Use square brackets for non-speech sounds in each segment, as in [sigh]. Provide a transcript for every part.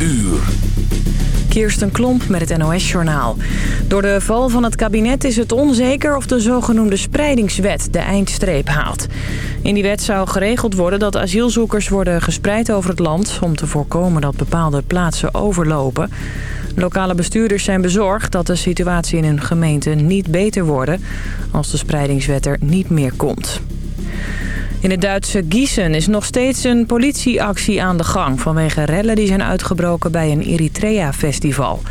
uur. Kirsten Klomp met het NOS-journaal. Door de val van het kabinet is het onzeker of de zogenoemde spreidingswet de eindstreep haalt. In die wet zou geregeld worden dat asielzoekers worden gespreid over het land... om te voorkomen dat bepaalde plaatsen overlopen. Lokale bestuurders zijn bezorgd dat de situatie in hun gemeente niet beter wordt... als de spreidingswet er niet meer komt. In het Duitse Gießen is nog steeds een politieactie aan de gang... vanwege rellen die zijn uitgebroken bij een Eritrea-festival.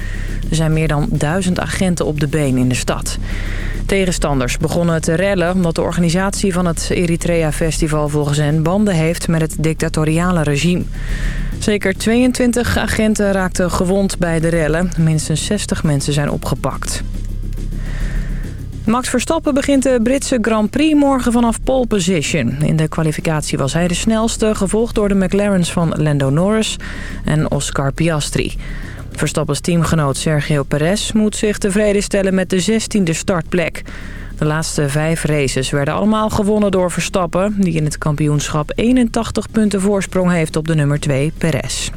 Er zijn meer dan duizend agenten op de been in de stad. Tegenstanders begonnen te rellen omdat de organisatie van het Eritrea-festival volgens hen banden heeft met het dictatoriale regime. Zeker 22 agenten raakten gewond bij de rellen. Minstens 60 mensen zijn opgepakt. Max Verstappen begint de Britse Grand Prix morgen vanaf pole position. In de kwalificatie was hij de snelste, gevolgd door de McLaren's van Lando Norris en Oscar Piastri. Verstappens teamgenoot Sergio Perez moet zich tevreden stellen met de 16e startplek. De laatste vijf races werden allemaal gewonnen door Verstappen... die in het kampioenschap 81 punten voorsprong heeft op de nummer 2 Perez.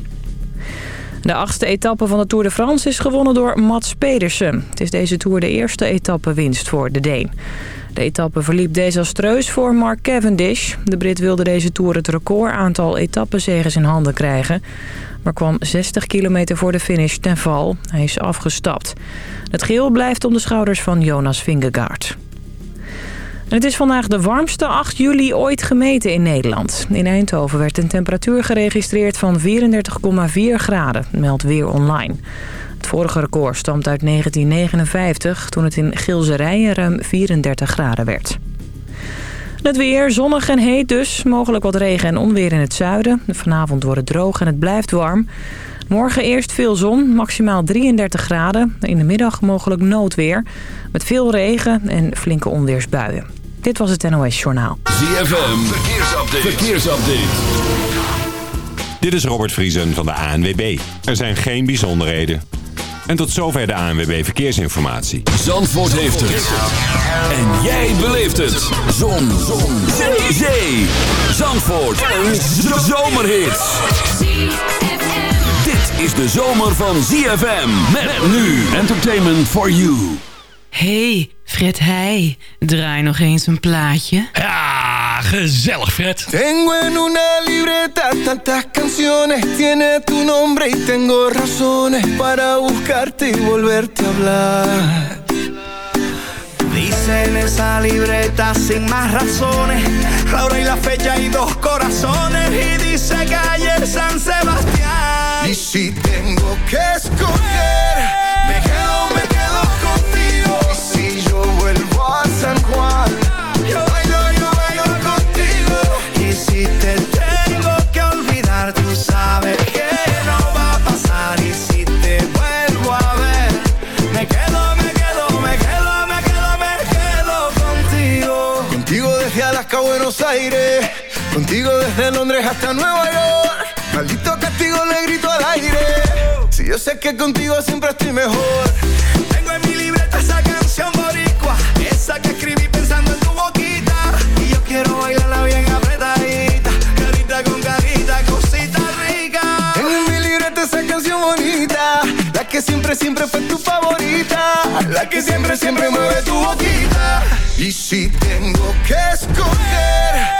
De achtste etappe van de Tour de France is gewonnen door Mats Pedersen. Het is deze Tour de eerste etappewinst voor de Deen. De etappe verliep desastreus voor Mark Cavendish. De Brit wilde deze Tour het record aantal etappezegers in handen krijgen... maar kwam 60 kilometer voor de finish ten val. Hij is afgestapt. Het geel blijft om de schouders van Jonas Vingegaard. Het is vandaag de warmste 8 juli ooit gemeten in Nederland. In Eindhoven werd een temperatuur geregistreerd van 34,4 graden, meldt Weer Online. Het vorige record stamt uit 1959, toen het in Gilserijen ruim 34 graden werd. Het weer, zonnig en heet dus. Mogelijk wat regen en onweer in het zuiden. Vanavond wordt het droog en het blijft warm. Morgen eerst veel zon, maximaal 33 graden. In de middag mogelijk noodweer. Met veel regen en flinke onweersbuien. Dit was het NOS Journaal. ZFM, verkeersupdate. verkeersupdate. Dit is Robert Vriesen van de ANWB. Er zijn geen bijzonderheden. En tot zover de ANWB Verkeersinformatie. Zandvoort heeft het. En jij beleeft het. Zon. Zon. Zee. Zee. Zandvoort. Een zomerhit. Dit is de zomer van ZFM. Met nu. Entertainment for you. Hey, Fred Heij, draai nog eens een plaatje. Ja, gezellig Fred. Tengo en una libreta tantas canciones. Tiene tu nombre y tengo razones para buscarte y volverte a hablar. Dice en esa libreta sin más razones. La hora y la fecha y dos corazones. Y dice calle San Sebastián. Y si tengo que escoger, Buenos Aires. Contigo desde Londres hasta Nueva York. Maldito castigo le grito al aire. Si yo sé que contigo siempre estoy mejor. Tengo en mi libreta esa canción boricua. Esa que escribí pensando en tu boquita. Y yo quiero bailarla bien apretadita. Carita con carita, cosita rica. Tengo en mi libreta esa canción bonita. La que siempre, siempre fue tu favorita. La que siempre, siempre mueve tu boquita. Y si tengo que escoger,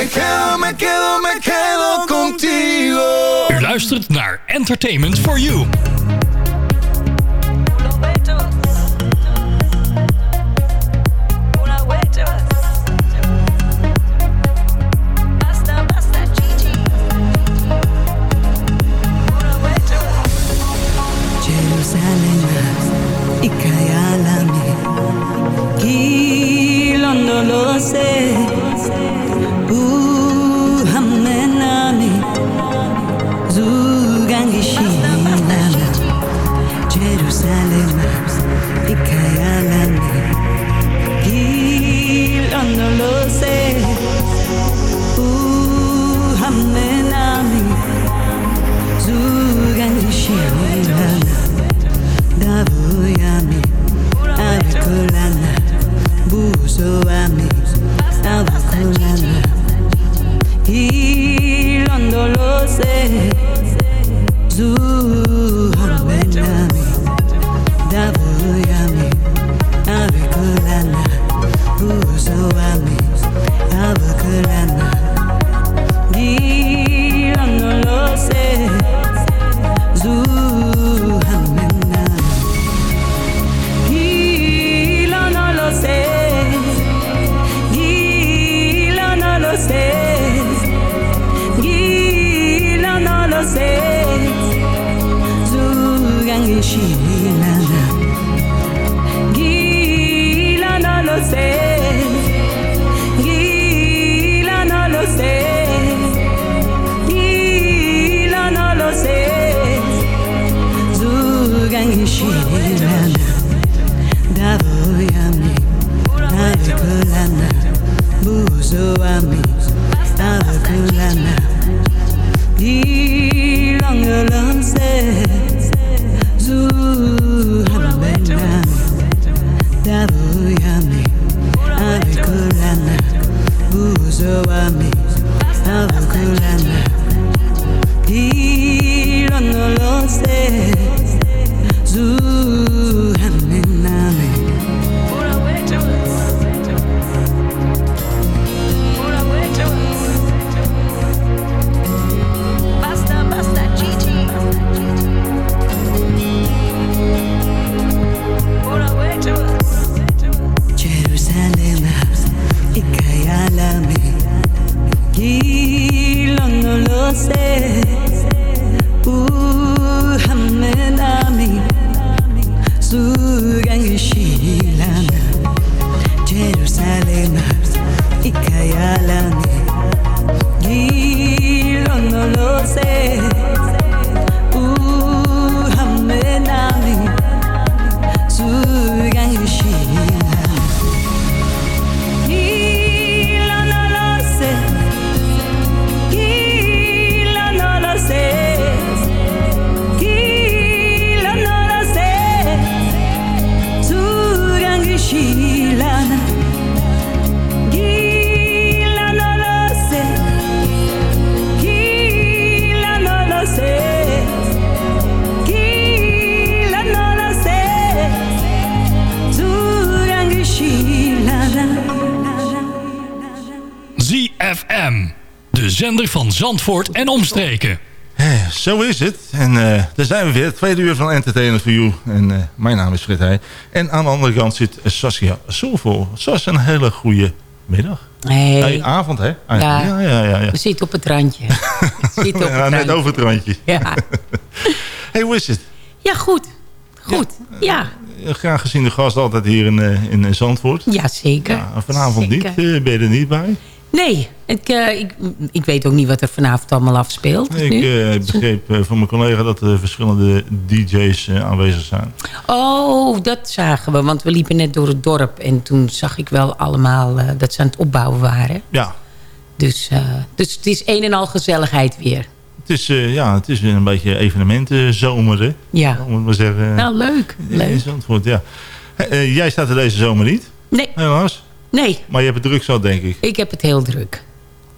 Me quedo, me quedo, me quedo contigo. U luistert naar Entertainment for You. Zandvoort en omstreken. Zo is het. En eh, daar zijn we weer. Het tweede uur van Entertainment for You. En eh, mijn naam is Frit Heij. En aan de andere kant zit Saskia Soulful. Sas, een hele goede middag. Nee, Nee, avond, hè? Ja. ja, ja. ja, ja. we zitten op het randje. [laughs] We zitten op Ja, het net over het randje. Ja. [laughs] hey, hoe is het? ja, goed. Goed, ja. Graag gezien de gast altijd hier in, eh, in Zandvoort. Ja, zeker. Ja, vanavond Zeker. niet. Ben je er niet bij? Nee, ik, eh, ik, ik weet ook niet wat er vanavond allemaal afspeelt. Ik eh, begreep eh, van mijn collega dat er verschillende DJ's aanwezig zijn. Oh, dat zagen we, want we liepen net door het dorp... en toen zag ik wel allemaal dat ze aan het opbouwen waren. Ja, Dus, dus het is een en al gezelligheid weer. het is, ja, het is weer een beetje evenementenzomer, hè? Ja, Om het maar zeggen. nou leuk. in leuk. Zandvoort, ja. Jij staat er deze zomer niet, Nee, helaas. Nee, Maar je hebt het druk zo, denk ik. ik heb het heel druk.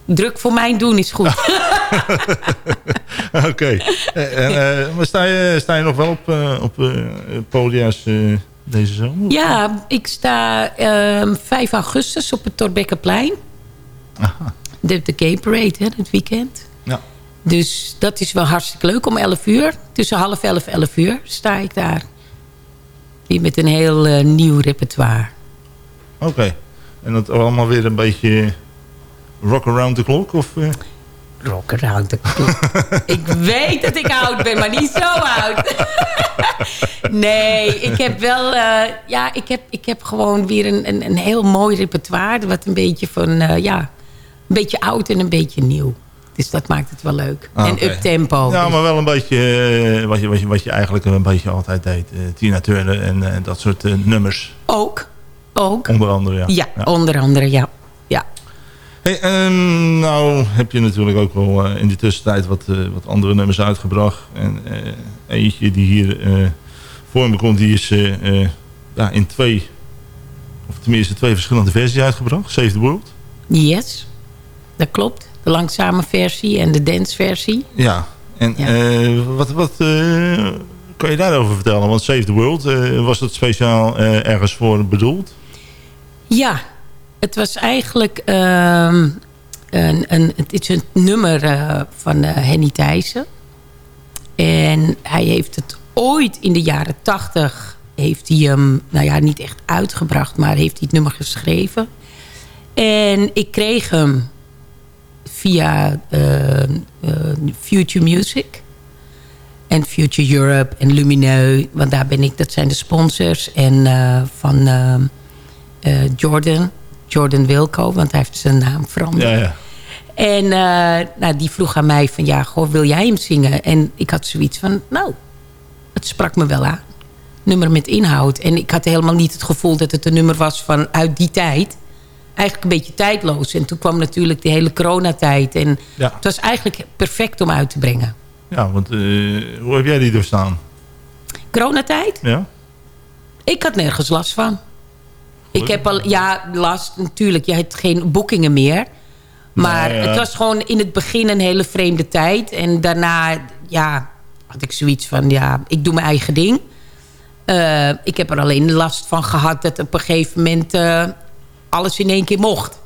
druk voor mijn doen is goed. [laughs] Oké. Eh, en, eh, maar sta je, sta je nog wel op, eh, op eh, podia's eh, deze zomer? Ja, ik sta ehm 5 augustus op het Torbekkenplein. Aha. De, de Gay Parade, hè, het weekend. Ja. Dus dat is wel hartstikke leuk. Om 11 uur, tussen half 11 en 11 uur, sta ik daar. Weer met een heel eh, nieuw repertoire. Oké. En dat allemaal weer een beetje rock around the clock? Of, eh? Rock around the clock. [laughs] ik weet dat ik oud ben, maar niet zo oud. [laughs] nee, ik heb wel... eh, ja, ik heb, ik heb gewoon weer een, een, een heel mooi repertoire. Wat een beetje van... eh, ja, een beetje oud en een beetje nieuw. Dus dat maakt het wel leuk. Ah, en oké. up-tempo. Ja, Dus- maar wel een beetje wat, je, wat, je, wat je eigenlijk een beetje altijd deed. eh, Tina Turner en dat soort nummers. Ook. Ook. Onder andere, ja. Ja, onder andere, ja. ja. Hey, en nou heb je natuurlijk ook wel eh, in de tussentijd wat, eh, wat andere nummers uitgebracht. En eh, eentje die hier voor me komt, die is ja, in twee, of tenminste twee verschillende versies uitgebracht. Save the World. Yes, dat klopt. De langzame versie en de dance-versie. Ja, en Ja. eh, wat, wat kan je daarover vertellen? Want Save the World, was dat speciaal ergens voor bedoeld? Ja, het was eigenlijk ehm, een, een, het is een nummer eh, van eh, Henny Thijssen. En hij heeft het ooit in de jaren tachtig... heeft hij hem, nou ja, niet echt uitgebracht... maar heeft hij het nummer geschreven. En ik kreeg hem via eh, Future Music... en Future Europe en Lumineux. Want daar ben ik, dat zijn de sponsors. En van... eh, Jordan. Jordan Wilco, want hij heeft zijn naam veranderd. Ja, ja. En eh, nou, die vroeg aan mij van, ja, goh, wil jij hem zingen? En ik had zoiets van, nou, het sprak me wel aan. Nummer met inhoud. En ik had helemaal niet het gevoel dat het een nummer was van uit die tijd. Eigenlijk een beetje tijdloos. En toen kwam natuurlijk de hele coronatijd. En Ja. het was eigenlijk perfect om uit te brengen. Ja, want eh, hoe heb jij die doorstaan? Coronatijd? Ja? Ik had nergens last van. Ik heb al, ja, last natuurlijk. Je hebt geen boekingen meer. Maar ja. het was gewoon in het begin een hele vreemde tijd. En daarna, ja, had ik zoiets van, ja, ik doe mijn eigen ding. Eh, ik heb er alleen last van gehad dat op een gegeven moment eh, alles in één keer mocht.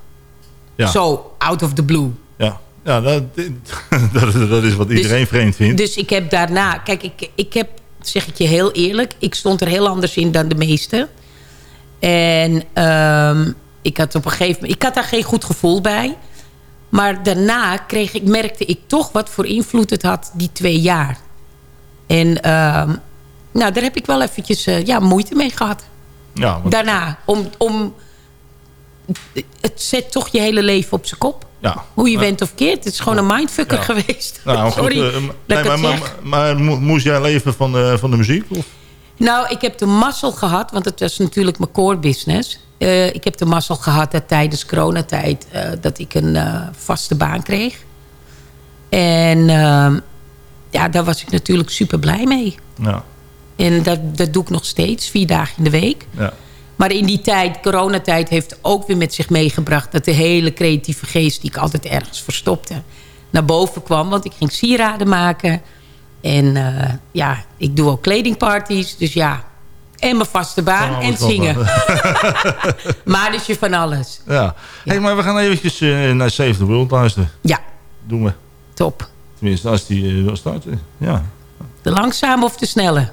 Ja. Zo, out of the blue. Ja, ja dat, [laughs] dat, dat is wat iedereen vreemd vindt. Dus ik heb daarna... Kijk, ik, ik heb, zeg ik je heel eerlijk... ik stond er heel anders in dan de meesten. En ehm, ik had op een gegeven moment... ik had daar geen goed gevoel bij. Maar daarna kreeg ik, merkte ik toch wat voor invloed het had... die twee jaar. En ehm, nou, daar heb ik wel eventjes eh, ja, moeite mee gehad. ja, want, Daarna, om... om het zet toch je hele leven op zijn kop. ja. Hoe je bent of keert. Het is gewoon een mindfucker Ja. geweest. Nou, [laughs] Sorry eh, nee, maar, maar, moest jij leven van de, van de muziek? Of? Nou, ik heb de mazzel gehad, want het was natuurlijk mijn core business. Eh, ik heb de mazzel gehad dat tijdens coronatijd eh, dat ik een eh, vaste baan kreeg. En ehm, ja, daar was ik natuurlijk super blij mee. Ja, En dat, dat doe ik nog steeds, vier dagen in de week. ja. Maar in die tijd, coronatijd, heeft ook weer met zich meegebracht... dat de hele creatieve geest die ik altijd ergens verstopte... naar boven kwam, want ik ging sieraden maken. En eh, ja, ik doe ook kledingparties, dus ja... En mijn vaste baan en zingen. maar dus je van alles. [laughs] ja. Hey, maar we gaan eventjes eh, naar Save the World luisteren. Ja, Doen we. top. Tenminste, als die eh, wil starten. Ja, De langzame of de snelle?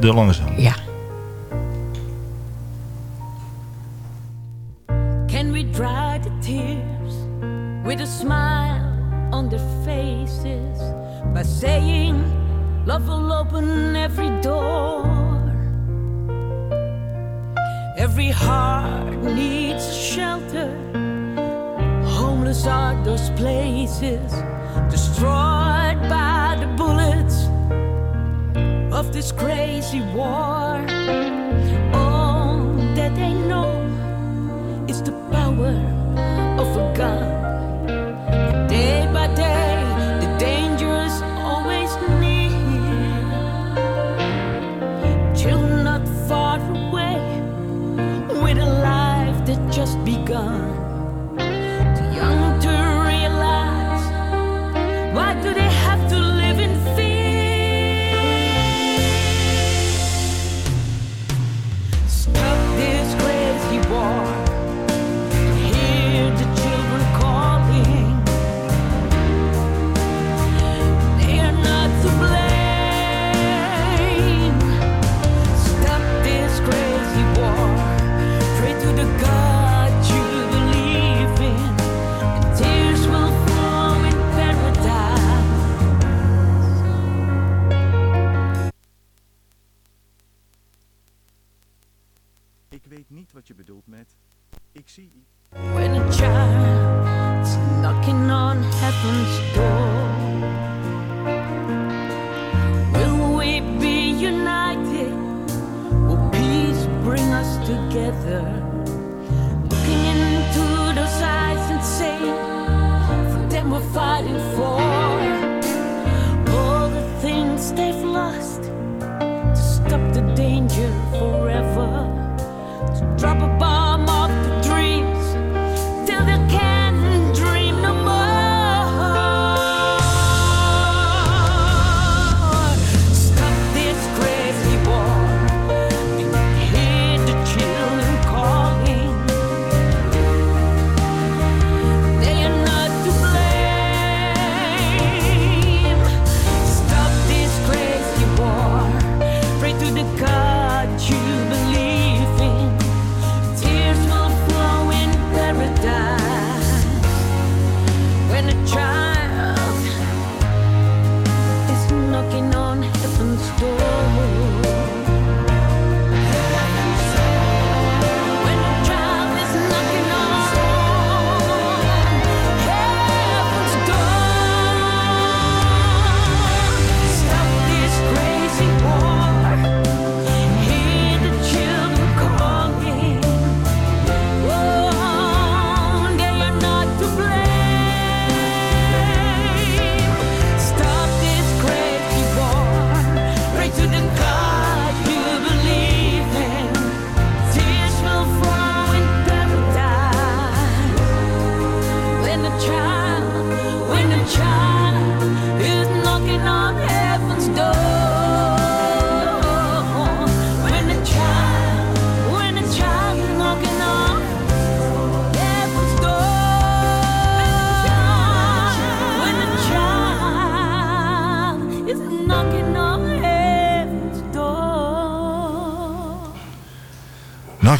de langzaam. Ja. Can we dry the tears with a smile by saying love will open every door? Every heart needs shelter. Homeless are those places destroyed by the bullets of this crazy war. All that they know is the power of a gun. Just begun.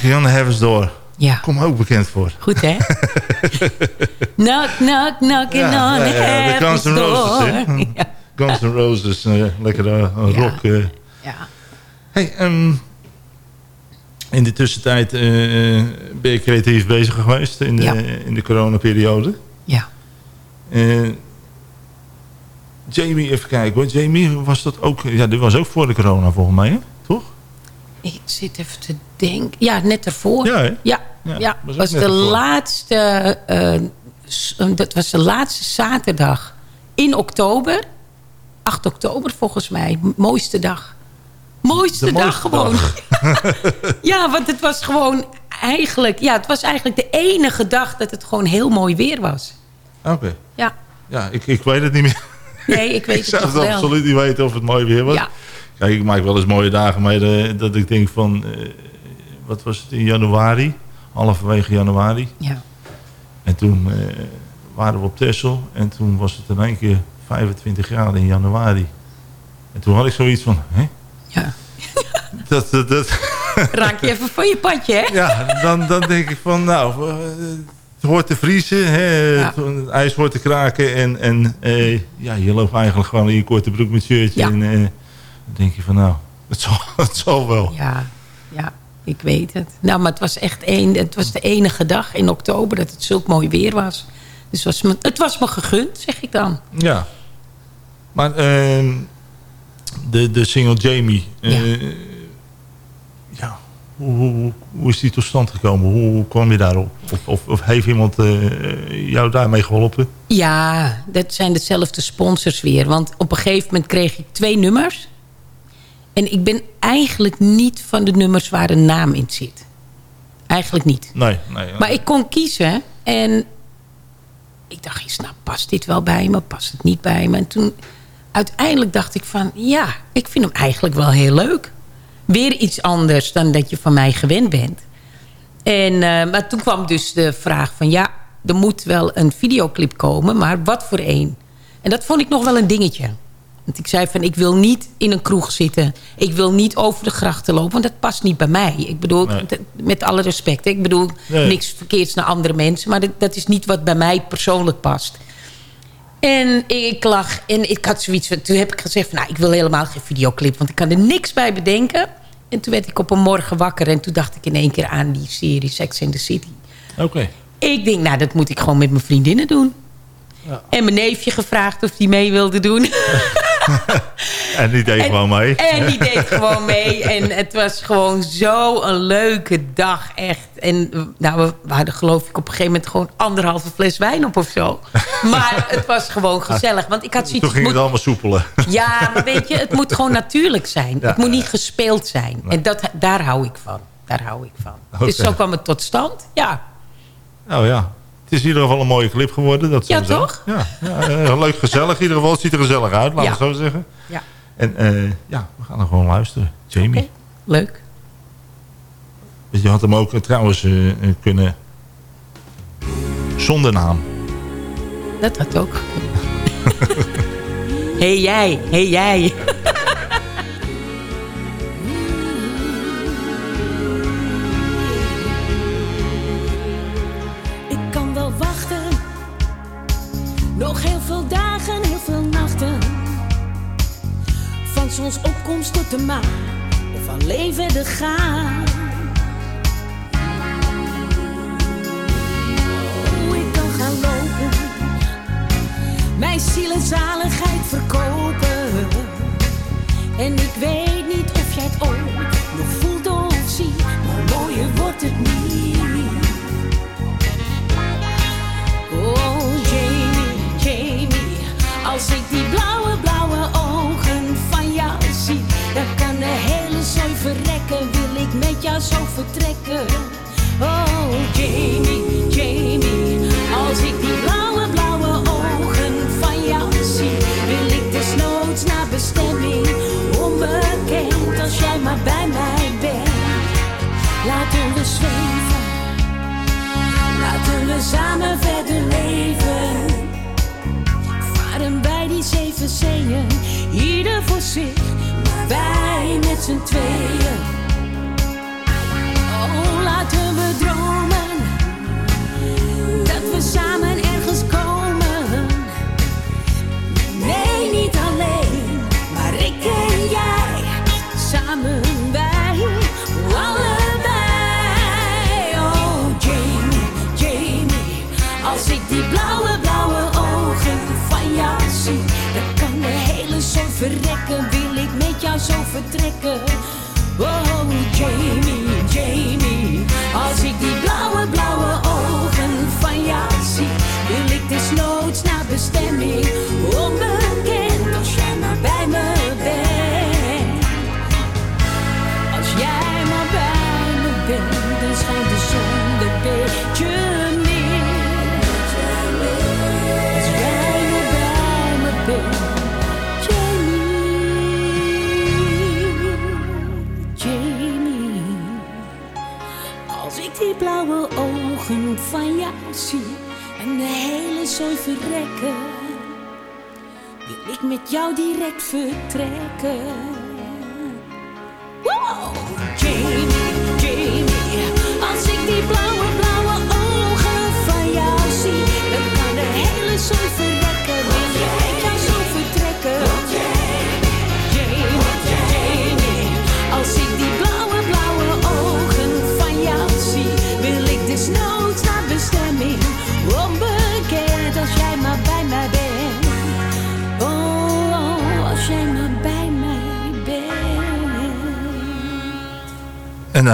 The Heavens Door. Ja. Kom ook bekend voor. Goed, hè? [laughs] knock, knock, knocking Ja, on ja, ja, de Guns N' Roses, hè? [laughs] Ja. Guns N' Roses, eh, lekker eh, Ja. rock. eh. Ja. Hey, ehm, in de tussentijd ben je creatief bezig geweest in de, in de coronaperiode. Ja. Jamie, even kijken hoor. Jamie, was dat ook... Ja, dit was ook voor de corona volgens mij, hè? Ik zit even te denken. Ja, net ervoor. Ja? Ja, Ja, ja, was was de ervoor. laatste... eh, eh, dat was de laatste zaterdag in oktober. 8 oktober volgens mij. Mooiste dag. Mooiste De dag mooiste gewoon. [laughs] ja, want het was gewoon eigenlijk... Ja, het was eigenlijk de enige dag dat het gewoon heel mooi weer was. Oké. Ja. Ja, ik, ik weet het niet meer. Nee, ik weet [laughs] ik het zou nog het wel. absoluut niet weten of het mooi weer was. Ja. Kijk, ik maak wel eens mooie dagen mee eh, dat ik denk van... eh, wat was het in januari? Halverwege januari. Ja. En toen eh, waren we op Texel. En toen was het in één keer 25 graden in januari. En toen had ik zoiets van... Hè? Ja. [laughs] Dat, dat, dat, Raak je even van je padje, hè? ja, dan, dan denk ik van... Nou, het hoort te vriezen. Hè? Ja. Het, het ijs hoort te kraken. En, en eh, ja, je loopt eigenlijk gewoon in je korte broek met shirtje. Ja. En eh, dan denk je van... Nou, het zal, [laughs] het zal wel. Ja, ja, ik weet het. Nou, maar het was echt een, het was de enige dag in oktober dat het zulk mooi weer was. Dus was me, het was me gegund, zeg ik dan. Ja. Maar ehm, de, de single Jamie. eh, ja. Hoe, hoe, hoe is die tot stand gekomen? Hoe, hoe kwam je daarop? Of, of, of heeft iemand eh, jou daarmee geholpen? Ja, dat zijn dezelfde sponsors weer. Want op een gegeven moment kreeg ik twee nummers. En ik ben eigenlijk niet van de nummers waar een naam in zit. Eigenlijk niet. Nee. nee Maar ik kon kiezen en ik dacht eens, nou past dit wel bij me, past het niet bij me? En toen uiteindelijk dacht ik van, ja, ik vind hem eigenlijk wel heel leuk. Weer iets anders dan dat je van mij gewend bent. En, eh, maar toen kwam dus de vraag van, ja, er moet wel een videoclip komen, maar wat voor één? En dat vond ik nog wel een dingetje. Want ik zei van, ik wil niet in een kroeg zitten. Ik wil niet over de grachten lopen, want dat past niet bij mij. Ik bedoel, Nee. met alle respect. Ik bedoel, Nee. niks verkeerds naar andere mensen. Maar dat, dat is niet wat bij mij persoonlijk past. En ik lag en ik had zoiets van... Toen heb ik gezegd van, nou, ik wil helemaal geen videoclip. Want ik kan er niks bij bedenken. En toen werd ik op een morgen wakker. En toen dacht ik in één keer aan die serie Sex in the City. Oké. Ik denk, nou, dat moet ik gewoon met mijn vriendinnen doen. En mijn neefje gevraagd of hij mee wilde doen. [laughs] [laughs] En die deed En- gewoon mee. En die deed gewoon mee. En het was gewoon zo een leuke dag, echt. En nou, we, hadden geloof ik op een gegeven moment... gewoon anderhalve fles wijn op of zo. [laughs] Maar het was gewoon gezellig. Want ik had zoiets... Toen ging het moet- allemaal soepelen. Ja, maar weet je, het moet gewoon natuurlijk zijn. Ja. Het moet niet gespeeld zijn. En dat, daar hou ik van. Daar hou ik van. Dus zo kwam het tot stand. Ja, Nou ja, het is in ieder geval een mooie clip geworden. Dat Ja, toch? Ja, ja eh, leuk, gezellig. In ieder geval, het ziet er gezellig uit, laten we zo zeggen. Ja. En eh, ja, we gaan er gewoon luisteren. Jamie. Leuk. Dus Je had hem ook eh, trouwens kunnen... Zonder naam. Dat had ook [laughs] hey jij, hey jij. [laughs] zonsopkomst tot de maan. Of van leven de gaan. Oh, ik kan gaan lopen. Mijn ziel en zaligheid verkopen. En ik weet niet of jij het ooit nog voelt of ziet. Maar mooier wordt het niet. Jou zo vertrekken? Oh, Jamie, Jamie, als ik die blauwe, blauwe ogen van jou zie, wil ik desnoods naar bestemming. Onbekend als jij maar bij mij bent. Laten we zweven. Laten we samen verder leven. Varen bij die zeven zeeën, ieder voor zich, maar wij met z'n tweeën. Verrekken. Wil ik met jou zo vertrekken? Oh, Jamie, Jamie, als ik die blauwe, blauwe ogen van jou zie, wil ik desnoods naar bestemming. Zooi verrekken, wil ik met jou direct vertrekken.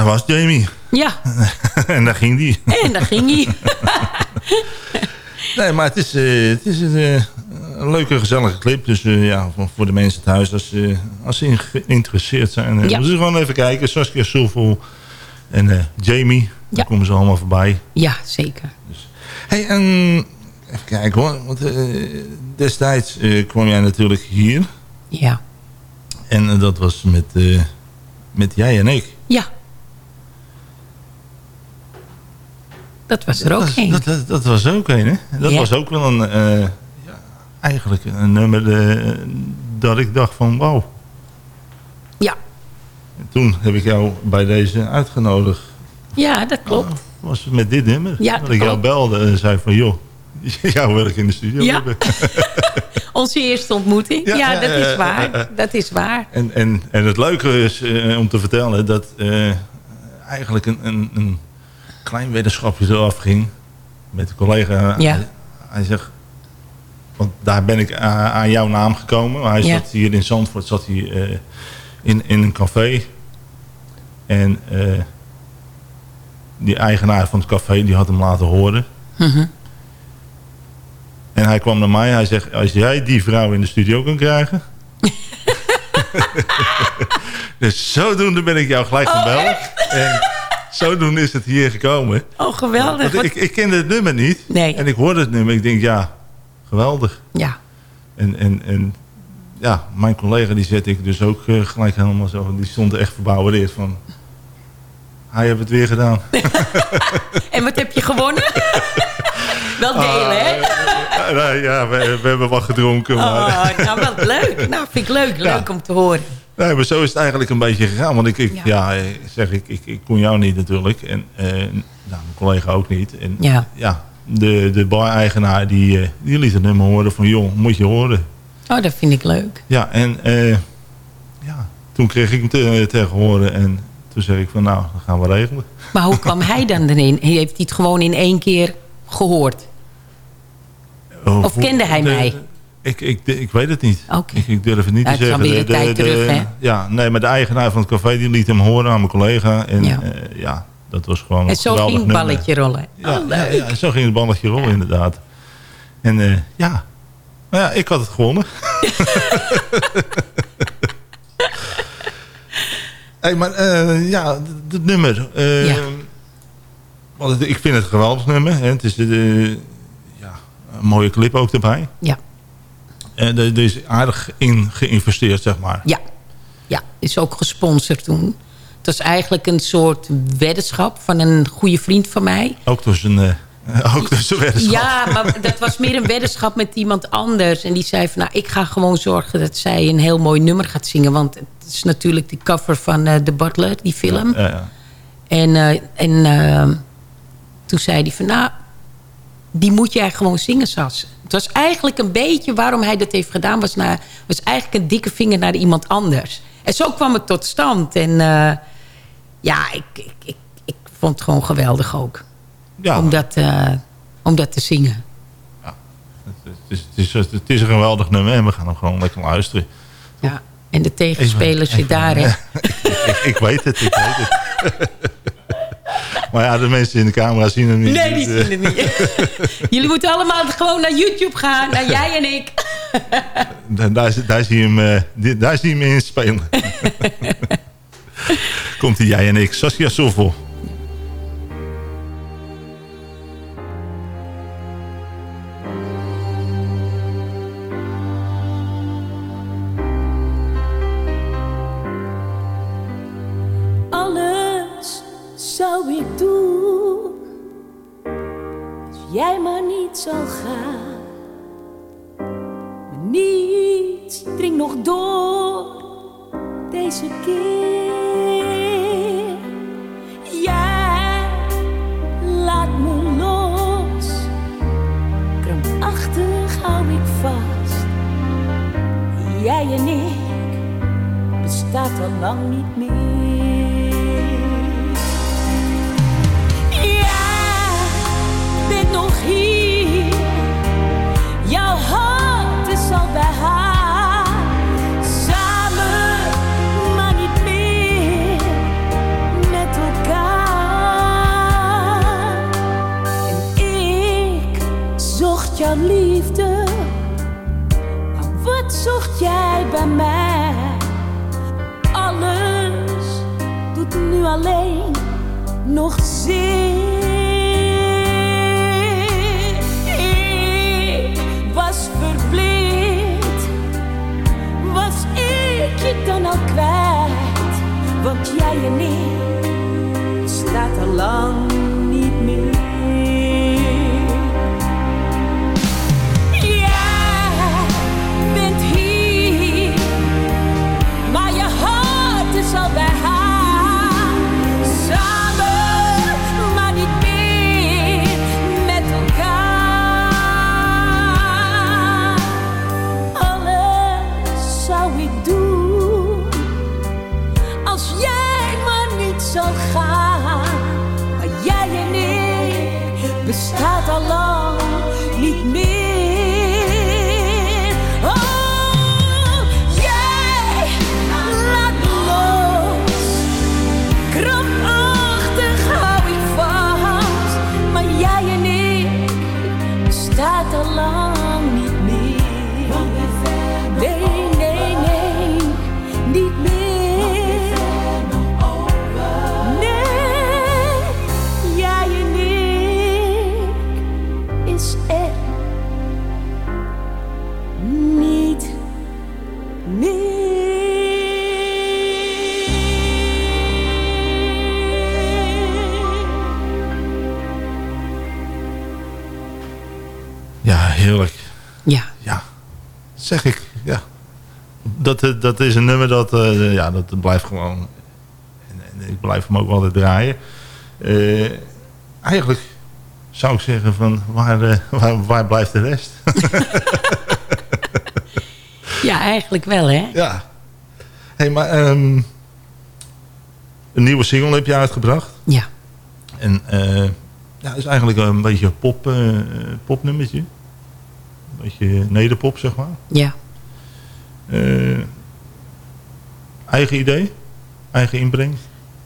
Daar was Jamie. Ja, [laughs] en daar ging die. en daar ging hij. [laughs] Nee, maar het is, eh, het is een, eh, een leuke, gezellige clip. Dus eh, ja, voor, de mensen thuis, als, als ze geïnteresseerd zijn... Ja. moeten ze gewoon even kijken. Saskia Soulful en Jamie. Ja. Daar komen ze allemaal voorbij. Ja, zeker. Hey, en even kijken hoor. Want destijds kwam jij natuurlijk hier. Ja. En dat was met, met jij en ik. Ja. Dat was er ook dat. Dat, dat, dat was ook een, hè? Dat Ja. was ook wel een... eh, ja, eigenlijk een nummer eh, dat ik dacht van wauw. Ja. En toen heb ik jou bij deze uitgenodigd. Ja, dat klopt. was het met dit nummer. Ja, dat ik jou belde en zei van joh, jou wil ik in de studio Ja. hebben. [laughs] Onze eerste ontmoeting. Ja, dat is waar. dat is waar. En, en, en het leuke is eh, om te vertellen dat eigenlijk een, een, een klein weddenschapje eraf ging met een collega. Ja. Hij, hij zegt, want daar ben ik aan, aan jouw naam gekomen. Hij Ja. zat hier in Zandvoort, zat hij eh, in, in een café. En eh, die eigenaar van het café die had hem laten horen. Mhm. En hij kwam naar mij. Hij zegt, als jij die vrouw in de studio kan krijgen... [laughs] [laughs] dus zodoende ben ik jou gelijk gaan Oh, zodoende is het hier gekomen. Oh, geweldig. Want ik, ik kende het nummer niet. Nee. En ik hoorde het nummer. Ik denk, ja, geweldig. Ja. En, en, en ja, mijn collega die zette ik dus ook eh, gelijk helemaal zo. Die stond echt verbouwereerd van... Hij heeft het weer gedaan. [laughs] En wat heb je gewonnen? [laughs] Wel delen, hè? Ja, nou ja, we, we hebben wat gedronken. Maar, Oh, nou, wat leuk. Nou, vind ik leuk. Leuk om te horen. Nee, maar zo is het eigenlijk een beetje gegaan. Want ik, ik Ja. ja. eh, zeg, ik, ik, ik kon jou niet natuurlijk. En eh, nou, mijn collega ook niet. En Ja. ja, de, de bar-eigenaar die, eh, die liet het nummer horen van... joh, moet je horen. Oh, dat vind ik leuk. Ja, en ja, toen kreeg ik hem te, tegen horen. En toen zei ik van nou, dat gaan we regelen. Maar hoe kwam hij dan [laughs] erin? Heeft hij het gewoon in één keer gehoord? Oh, Of kende hij mij? Ik, ik, ik weet het niet. Oké. Ik, ik durf het niet Ja, te het zeggen. alweer een tijd terug, hè? Ja, nee, maar de eigenaar van het café die liet hem horen aan mijn collega. En Ja. ja dat was gewoon En zo ging het balletje rollen. Ja, Oh, ja, zo ging het balletje rollen inderdaad. En eh, ja, nou ja, ik had het gewonnen. [laughs] hey, maar eh, ja, het nummer. eh, Ja. want ik vind het een geweldig nummer. Hè. Het is eh, ja, een mooie clip ook erbij. Ja. En er, is aardig in geïnvesteerd, zeg maar. Ja. Ja, is ook gesponsord toen. Het was eigenlijk een soort weddenschap van een goede vriend van mij. Ook dus een, eh, ook dus een weddenschap. Ja, maar dat was meer een weddenschap met iemand anders. En die zei van, nou, ik ga gewoon zorgen dat zij een heel mooi nummer gaat zingen. Want het is natuurlijk die cover van eh The Butler, die film. Ja, ja. En, eh, en toen zei hij van, nou, die moet jij gewoon zingen, Sas. Het was eigenlijk een beetje waarom hij dat heeft gedaan... was, naar, was eigenlijk een dikke vinger naar iemand anders. En zo kwam het tot stand. En eh, ja, ik, ik, ik, ik vond het gewoon geweldig ook. Ja. Om, dat, eh, om dat te zingen. Het is, het, is, het is een geweldig nummer en we gaan hem gewoon lekker luisteren. Ja. En de tegenspeler Even- zit daar, hè? [laughs] ik, ik weet het, ik weet het. [laughs] maar ja, de mensen in de camera zien hem niet. Nee, die Dus, eh, zien het niet. [laughs] Jullie moeten allemaal gewoon naar YouTube gaan. Naar [laughs] jij en ik. daar, daar, daar zie je hem, eh, daar zie je hem in spelen. [laughs] Komt hij, jij en ik. Saskia Soffel. Niet zal gaan. Niets dringt nog door deze keer. Jij laat me los, krampachtig hou ik vast. Jij en ik bestaat al lang niet meer. Nog hier. Jouw hart is al bij haar. Samen, maar niet meer met elkaar. En ik zocht jouw liefde. Maar wat zocht jij bij mij? Alles doet nu alleen nog zeer. Ik dan al kwijt? Want jij en ik staat al lang Dat, dat is een nummer dat, eh, ja, dat blijft gewoon... En, en ik blijf hem ook altijd draaien. Eh, eigenlijk zou ik zeggen van waar, eh, waar, waar blijft de rest? [laughs] ja, eigenlijk wel, hè? ja. hey, maar ehm, een nieuwe single heb je uitgebracht. Ja. En eh ja, is eigenlijk een beetje een pop, eh, popnummertje. Een beetje nederpop, zeg maar. Ja. Eh, eigen idee? Eigen inbreng?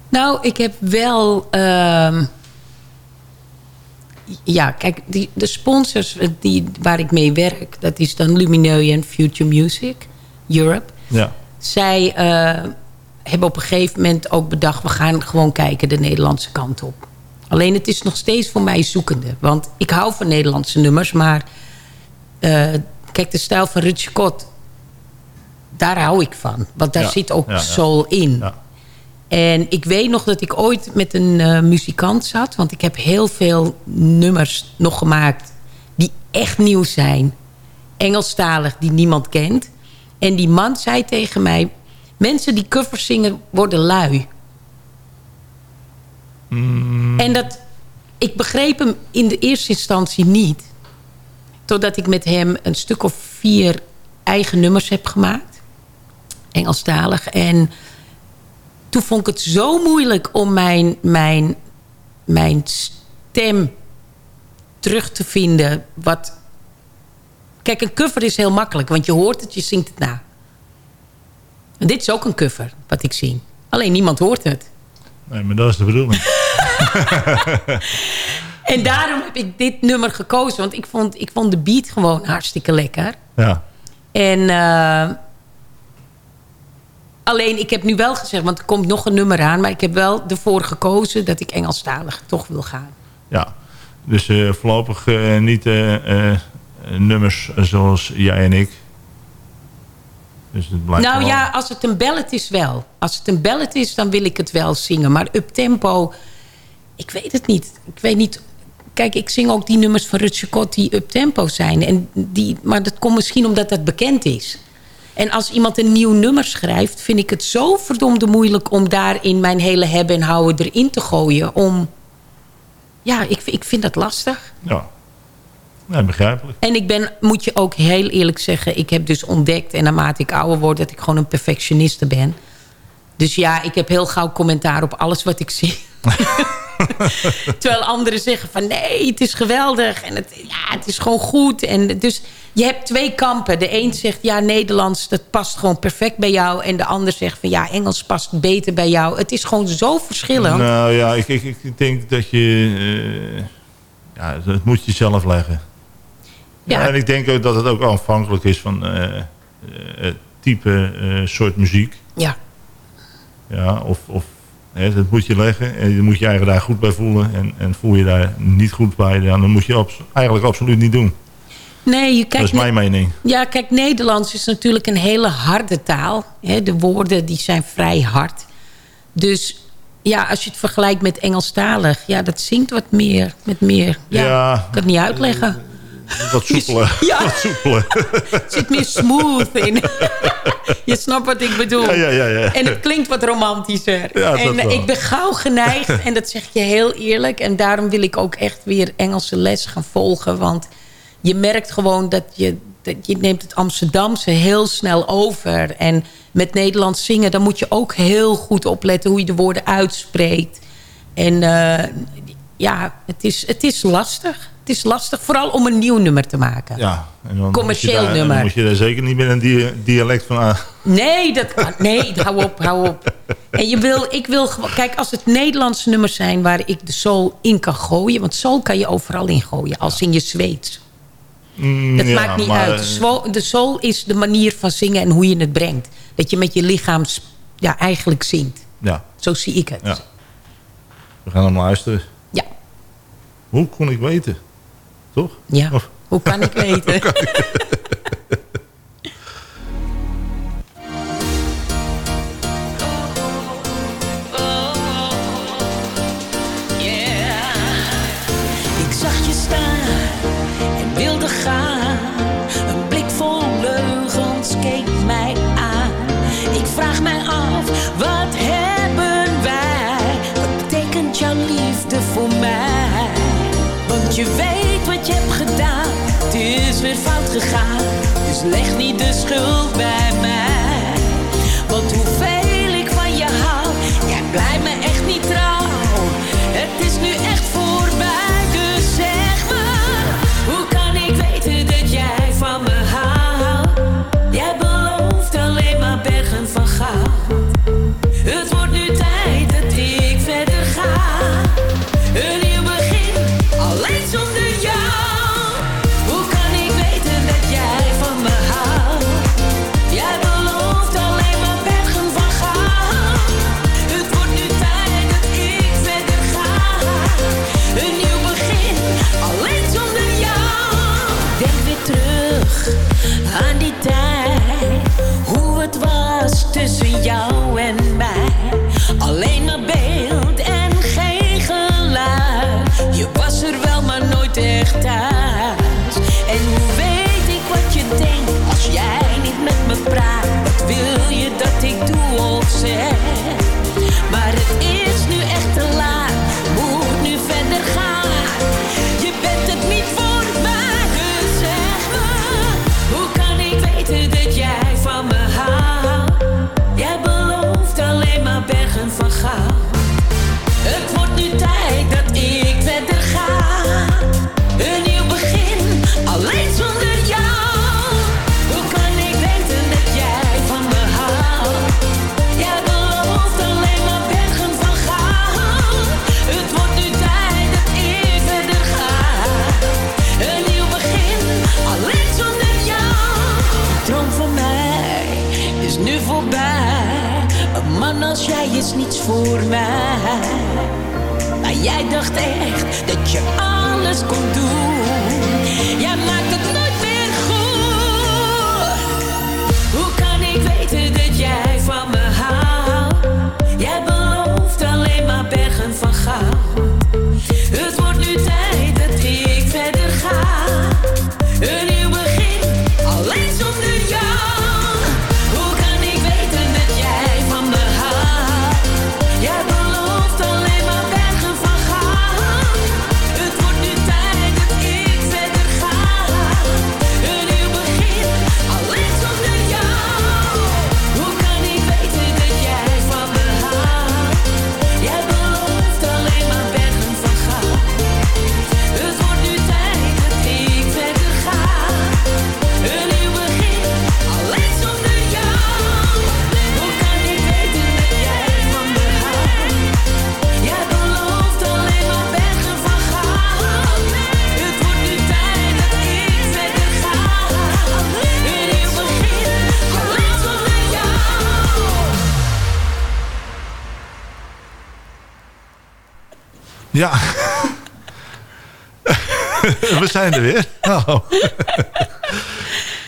Nou, ik heb wel... ehm, ja, kijk, die, de sponsors die, waar ik mee werk... dat is dan Lumineux en Future Music Europe. Ja. Zij eh, hebben op een gegeven moment ook bedacht... we gaan gewoon kijken de Nederlandse kant op. Alleen het is nog steeds voor mij zoekende. Want ik hou van Nederlandse nummers, maar... eh, kijk, de stijl van Rutje Kot... daar hou ik van. Want daar Ja, zit ook ja, soul in. Ja. En ik weet nog dat ik ooit met een eh, muzikant zat. Want ik heb heel veel nummers nog gemaakt die echt nieuw zijn. Engelstalig, die niemand kent. En die man zei tegen mij... Mensen die covers zingen worden lui. En dat... Ik begreep hem in de eerste instantie niet. Totdat ik met hem een stuk of vier eigen nummers heb gemaakt. Engelstalig. En toen vond ik het zo moeilijk om mijn, mijn, mijn stem terug te vinden. Wat... Kijk, een cover is heel makkelijk, want je hoort het, je zingt het na. En dit is ook een cover, wat ik zing. Alleen niemand hoort het. Nee, maar dat is de bedoeling. [laughs] [laughs] En daarom heb ik dit nummer gekozen, want ik vond, ik vond de beat gewoon hartstikke lekker. ja. En eh, alleen, ik heb nu wel gezegd, want er komt nog een nummer aan... maar ik heb wel ervoor gekozen dat ik Engelstalig toch wil gaan. ja. Dus eh, voorlopig eh, niet eh, nummers zoals jij en ik. Dus het blijft nou ja, als het een ballad is wel. Als het een ballad is, dan wil ik het wel zingen. Maar uptempo, ik weet het niet. Ik weet niet... Kijk, ik zing ook die nummers van Rutje Kot die uptempo zijn. En die, maar dat komt misschien omdat dat bekend is. En als iemand een nieuw nummer schrijft... vind ik het zo verdomde moeilijk om daarin mijn hele hebben en houden erin te gooien. Om... Ja, ik, ik vind dat lastig. Ja. Nee, begrijpelijk. En ik ben, moet je ook heel eerlijk zeggen... ik heb dus ontdekt, en naarmate ik ouder word... dat ik gewoon een perfectioniste ben. Dus ja, ik heb heel gauw commentaar op alles wat ik zie. [laughs] [laughs] Terwijl anderen zeggen van nee, het is geweldig. En het, ja, het is gewoon goed. En dus je hebt twee kampen. De een zegt ja, Nederlands, dat past gewoon perfect bij jou. En de ander zegt van ja, Engels past beter bij jou. Het is gewoon zo verschillend. Nou ja, ik, ik, ik denk dat je... eh, ja, dat moet je zelf leggen. Ja. Ja. en ik denk ook dat het ook afhankelijk is van het type soort muziek. Ja. Ja, of, of hè, dat moet je leggen. En je moet je eigen daar goed bij voelen. En, en voel je daar niet goed bij, dan moet je eigenlijk absoluut niet doen. Nee, je dat kijkt is mijn mening. Ja, kijk, Nederlands is natuurlijk een hele harde taal. De woorden die zijn vrij hard. Dus ja, als je het vergelijkt met Engelstalig... ja, dat zingt wat meer. Met meer ja, Ja. ik kan het niet uitleggen. Wat soepeler. [laughs] Ja. Wat soepeler. Er [laughs] zit meer smooth in. [laughs] je snapt wat ik bedoel. Ja, ja, ja, ja. En het klinkt wat romantischer. En ik ben gauw geneigd, en dat zeg je heel eerlijk... en daarom wil ik ook echt weer Engelse les gaan volgen. Want je merkt gewoon dat je, dat je neemt het Amsterdamse heel snel over. En met Nederlands zingen, dan moet je ook heel goed opletten... hoe je de woorden uitspreekt. En eh, ja, het is, het is lastig. Het is lastig, vooral om een nieuw nummer te maken. Ja, en dan Commercieel daar, nummer. Dan moet je daar zeker niet met een dia- dialect van aan. Nee, dat kan. Nee, hou op, hou op. En je wil, ik wil gewoon... Kijk, als het Nederlandse nummers zijn waar ik de soul in kan gooien... want soul kan je overal in gooien, als in je Zweeds. Mm, Dat ja, maakt niet maar, uit. De soul, de soul is de manier van zingen en hoe je het brengt. Dat je met je lichaam ja, eigenlijk zingt. Ja, Zo zie ik het. ja. We gaan hem luisteren. Ja. Hoe kon ik weten? Toch? Ja, [laughs] hoe kan ik weten? ik? zag je staan en wilde gaan. Een blik vol leugens keek mij aan. Ik vraag mij af, wat hebben wij? Wat betekent jouw liefde voor mij? Want je weet gegaan. Dus leg niet de schuld bij Ja. [laughs] We zijn er weer. Oh.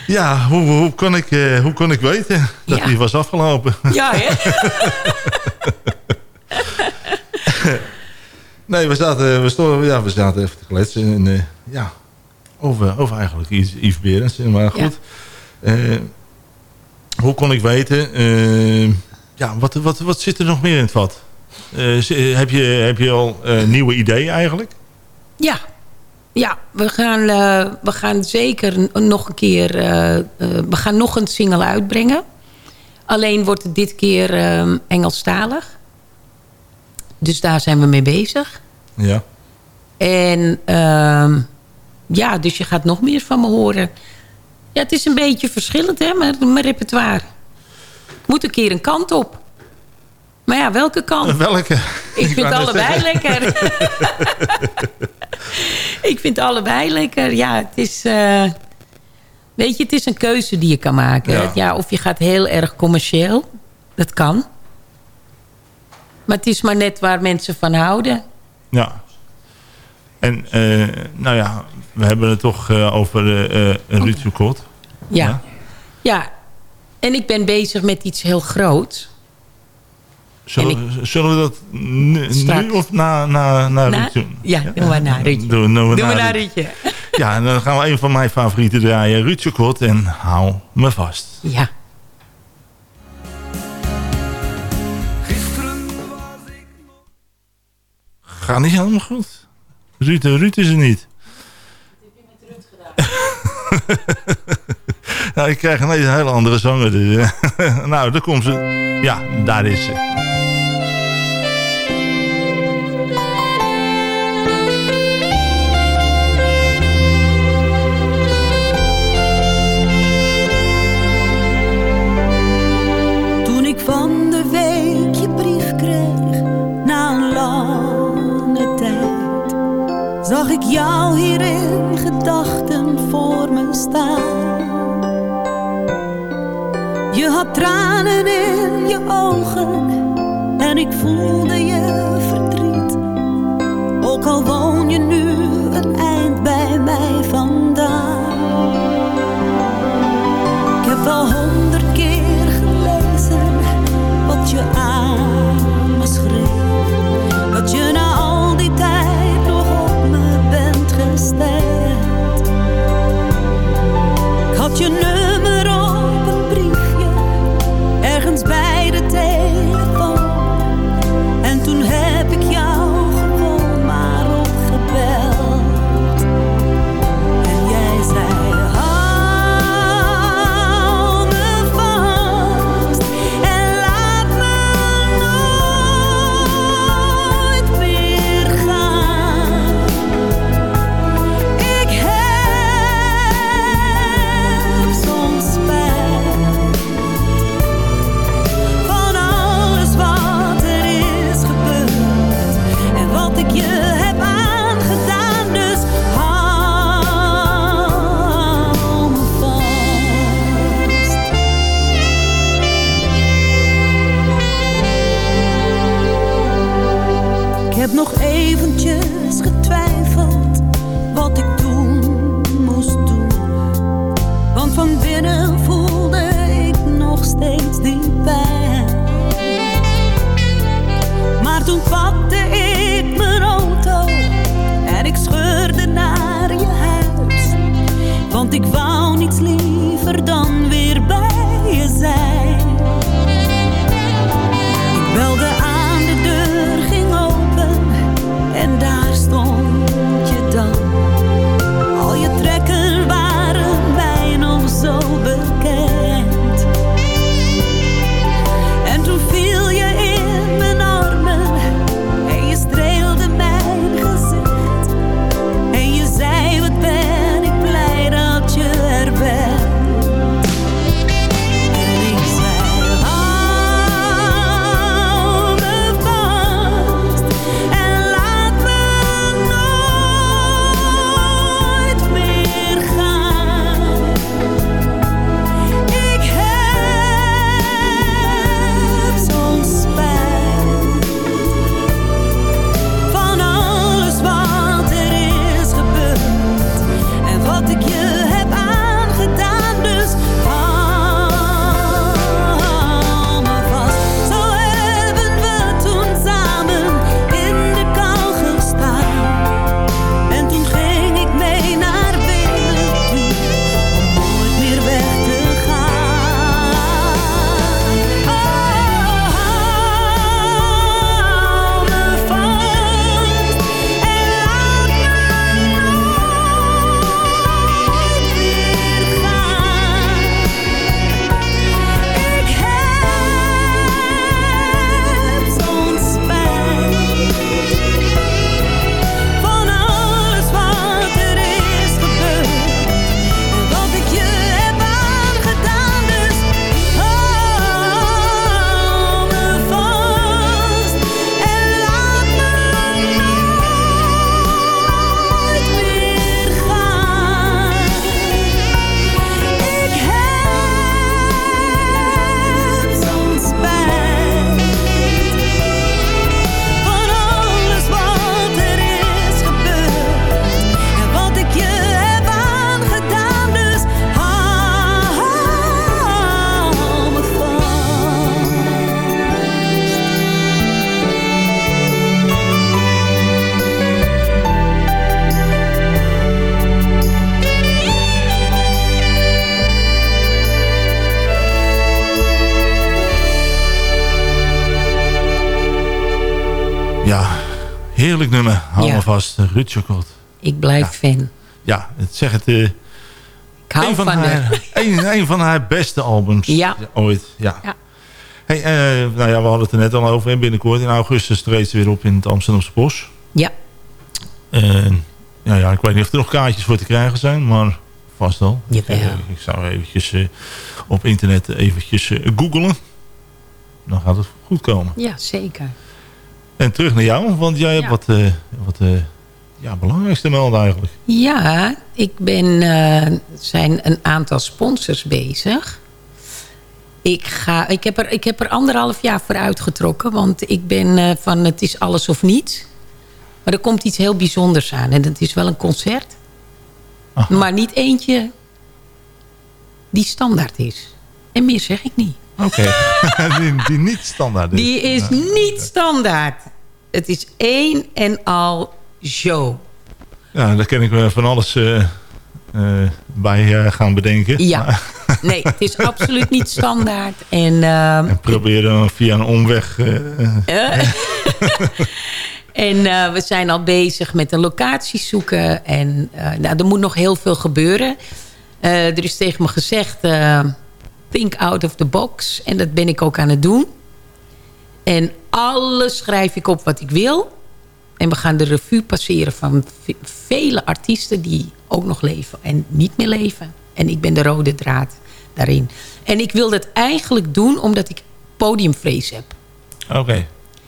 Ja, hoe, hoe, kon ik, eh, hoe kon ik weten dat Ja. die was afgelopen? Ja, hè? [laughs] Nee, we zaten, we, stonden, ja, we zaten even te kletsen. En, eh, ja, over, over eigenlijk Yves, Yves Berends. Maar goed. eh, hoe kon ik weten? ja, wat, wat, wat zit er nog meer in het vat? Eh, z- heb, je, heb je al eh, nieuwe ideeën eigenlijk? Ja, ja we, gaan, eh, we gaan zeker nog een keer... eh, eh, we gaan nog een single uitbrengen. Alleen wordt het dit keer eh, Engelstalig. Dus daar zijn we mee bezig. Ja. En ehm, ja, dus je gaat nog meer van me horen. Ja, het is een beetje verschillend, hè, mijn, mijn repertoire. Ik moet een keer een kant op. Maar ja, welke kant? [laughs] Welke? Ik vind allebei lekker. [laughs] ik vind allebei lekker. Ja, het is... eh, weet je, het is een keuze die je kan maken. Ja. Ja. of je gaat heel erg commercieel. Dat kan. Maar het is maar net waar mensen van houden. Ja. En eh, nou ja, we hebben het toch eh, over eh, Ruud. Ja. Ja. ja. En ik ben bezig met iets heel groots. Zullen, we dat nu, of na, na, na, na? doen? Ja, doen we na Ruudje. Doen, we, na. [laughs] Ja, dan gaan we een van mijn favorieten draaien. Ruudje kwot en Hou me vast. Ja. Gaat niet helemaal goed. Ruud, Ruud is er niet. Dat heb je met Ruud gedaan. nou, ik krijg een hele andere zanger. Dus, [laughs] nou, daar komt ze. Ja, daar is ze. zag ik jou hier in gedachten voor me staan. Je had tranen in je ogen en ik voelde je verdriet. Ook al woon je nu een eind bij mij vandaan. Ik heb al honderd keer gelezen wat je aan. Ik blijf ja. fan. Ja, het zeg het. Eh, ik van, van, haar. [laughs] Een, een, van haar beste albums ja. ooit. Ja. Hey, eh, nou ja, we hadden het er net al over. En binnenkort in augustus treedt ze weer op in het Amsterdamse Bos. Ja. Nou ja, ik weet niet of er nog kaartjes voor te krijgen zijn, maar vast wel. Jawel. Eh, ik zou eventjes op internet eventjes googelen. Dan gaat het goed komen. Ja, zeker. En terug naar jou, want jij hebt wat, wat ja, belangrijkste melden eigenlijk. Ja, ik ben, er zijn een aantal sponsors bezig. Ik, ga, ik, heb er, ik heb er anderhalf jaar voor uitgetrokken. Want ik ben eh, van het is alles of niets. Maar er komt iets heel bijzonders aan. En dat is wel een concert. Maar niet eentje die standaard is. En meer zeg ik niet. Oké, [laughs] die, die niet standaard is. Die is niet standaard. Het is één en al show. Ja, daar kan ik me van alles eh, eh, bij eh, gaan bedenken. Ja. Maar- [laughs] Nee, het is absoluut niet standaard. En, [laughs] en proberen via een omweg... [laughs] en we zijn al bezig met een locatie zoeken. En nou, er moet nog heel veel gebeuren. Er is tegen me gezegd... think out of the box. En dat ben ik ook aan het doen. En alles schrijf ik op wat ik wil. En we gaan de revue passeren van ve- vele artiesten... die ook nog leven en niet meer leven. En ik ben de rode draad daarin. En ik wil dat eigenlijk doen omdat ik podiumvrees heb. Oké.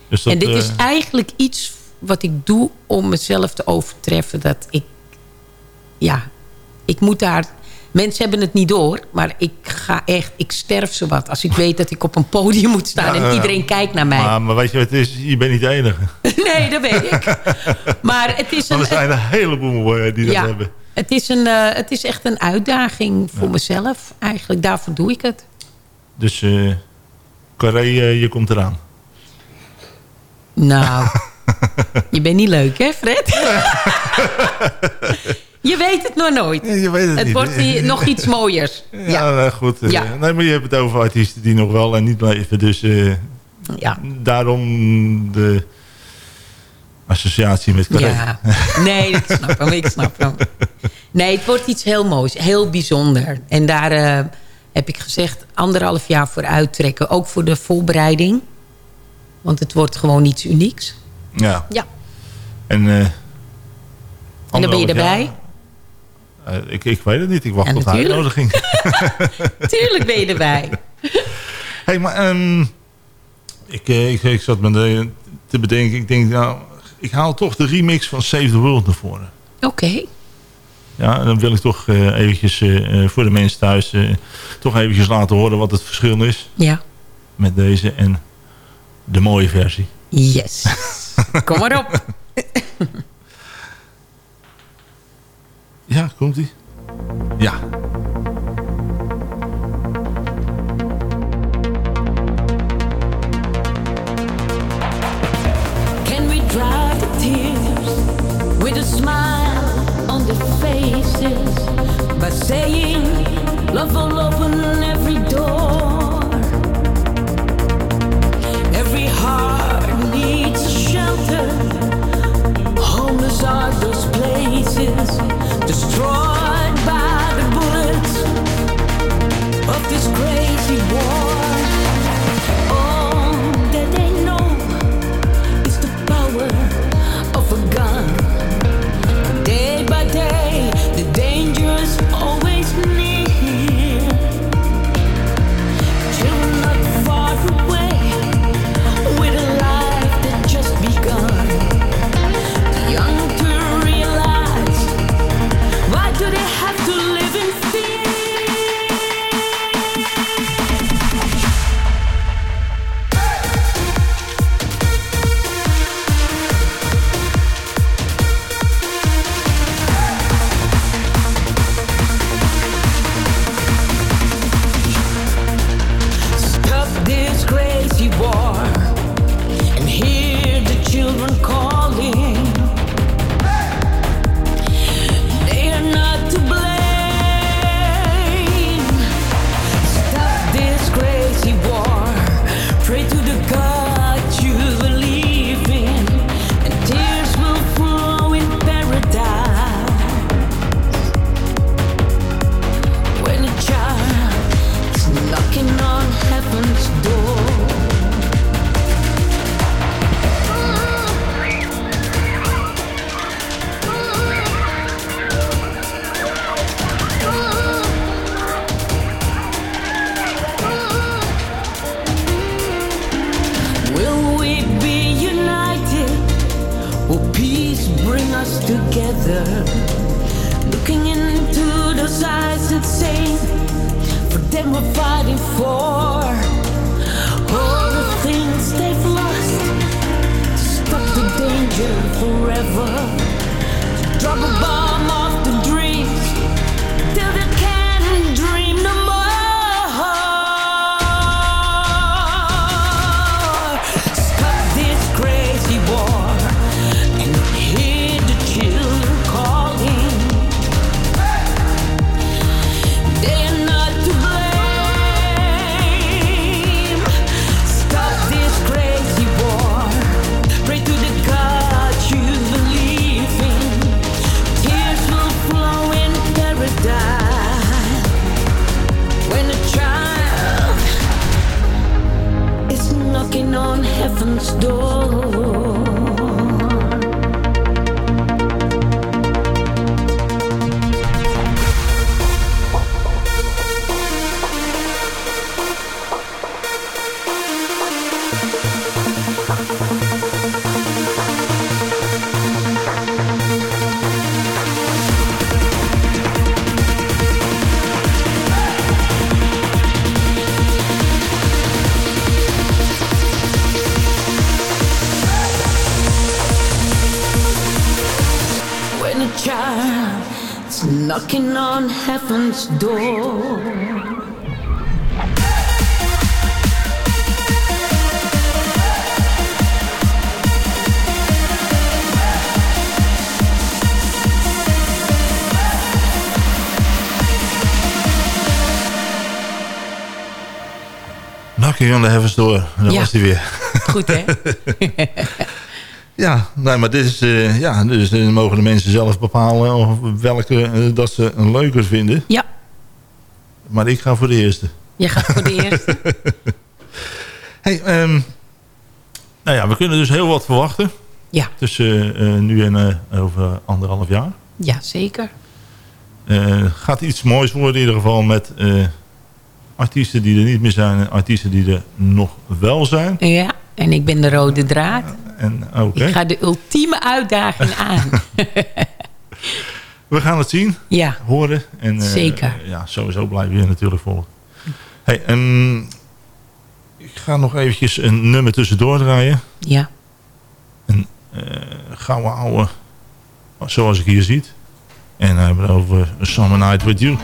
Dus dat, en dit is eh, eigenlijk iets wat ik doe om mezelf te overtreffen. Dat ik, ja, ik moet daar... Mensen hebben het niet door, maar ik ga echt, ik sterf ze wat. Als ik weet dat ik op een podium moet staan Ja, en ja. iedereen kijkt naar mij. Maar, maar weet je wat het is? Je bent niet de enige. [laughs] Nee, dat weet ik. Maar het is [laughs] een... er zijn een heleboel eh, die dat ja, hebben. het is, een, eh, het is echt een uitdaging voor mezelf. Eigenlijk, daarvoor doe ik het. Dus eh Carré, eh, je komt eraan. Nou, [laughs] je bent niet leuk, hè, Fred? Je weet het nog nooit. je weet het niet. wordt hier nog iets [laughs] mooiers. Ja, Ja. nou, goed. Ja. Nee, maar je hebt het over artiesten die nog wel en niet leven. Dus eh, Ja. daarom de associatie met Carré. Ja, nee, ik snap hem, ik snap hem. Nee, het wordt iets heel moois, heel bijzonder. En daar eh, heb ik gezegd anderhalf jaar voor uittrekken. Ook voor de voorbereiding. Want het wordt gewoon iets unieks. Ja. Ja. En, eh, En dan ben je erbij. Eh, ik, ik weet het niet. Ik wacht Ja, op de uitnodiging. [laughs] Tuurlijk ben je erbij. [laughs] hey, maar ehm, ik, eh, ik, ik zat me de- te bedenken. Ik denk, nou, ik haal toch de remix van Save the World naar voren. Oké. Ja, dan wil ik toch eh, eventjes voor de mensen thuis... toch eventjes laten horen wat het verschil is Ja. met deze en de mooie versie. Yes. [laughs] Kom maar op. on the faces by saying love oh, will open every door? Every heart needs a shelter. Homeless are those places destroy. forever. Drop a bomb. Knocking on heaven's door. Knocking on the Heavens Door. Daar Ja. was hij weer. Goed, hè? [laughs] Ja, nee, maar dit is, eh, ja, dus eh, mogen de mensen zelf bepalen of welke eh, dat ze een leuker vinden. Ja. Maar ik ga voor de eerste. Je gaat voor de eerste. [laughs] Hey, ehm, nou ja, we kunnen dus heel wat verwachten. Ja. Tussen nu en over anderhalf jaar. Ja, zeker. Gaat iets moois worden in ieder geval met artiesten die er niet meer zijn en artiesten die er nog wel zijn. Ja, en ik ben de rode draad. En hè? Ik ga de ultieme uitdaging [laughs] aan. We gaan het zien, Ja. horen. En, eh, Zeker. ja, sowieso blijven we je natuurlijk volgen. Hey, ehm, ik ga nog eventjes een nummer tussendoor draaien. Ja. Een eh, gouden ouwe, zoals ik hier ziet. En dan hebben we het over A Summer Night With You.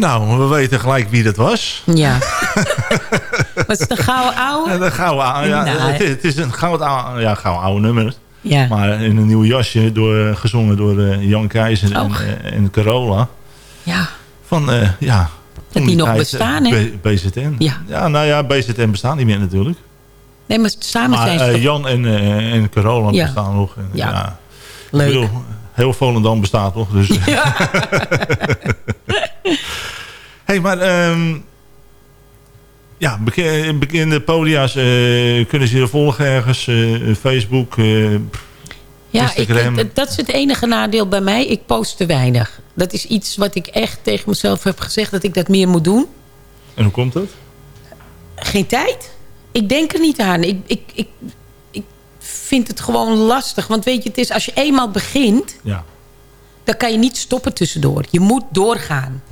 Nou, we weten gelijk wie dat was. Ja. [laughs] Was het een gouden ouwe? Ja, de gouden, ouwe, ja, Nou, het, is- het is een gouden, ouwe- ja, gouden oude nummer. Ja. Maar in een nieuw jasje, door, gezongen door eh, Jan Keizer en, eh, en Carola. Ja. Van, eh, ja... toen die nog bestaan, hè? BZN. Ja. nou ja, BZN bestaat niet meer natuurlijk. Nee, maar samen Maar zijn ze eh, toch- Jan en, eh, en Carola Ja. bestaan nog. En, Ja. ja. Leuk. Bedoel, heel Volendam bestaat nog. Dus. [laughs] [laughs] hey, maar... ehm, ja, beke- bekende podia's eh, kunnen ze je volgen ergens. eh, Facebook, eh, Ja, ik, Instagram. ik- dat is het enige nadeel bij mij. Ik post te weinig. Dat is iets wat ik echt tegen mezelf heb gezegd... dat ik dat meer moet doen. En hoe komt dat? Geen tijd. Ik denk er niet aan. Ik, ik, ik, ik vind het gewoon lastig. Want weet je, het is als je eenmaal begint... Ja, dan kan je niet stoppen tussendoor. Je moet doorgaan.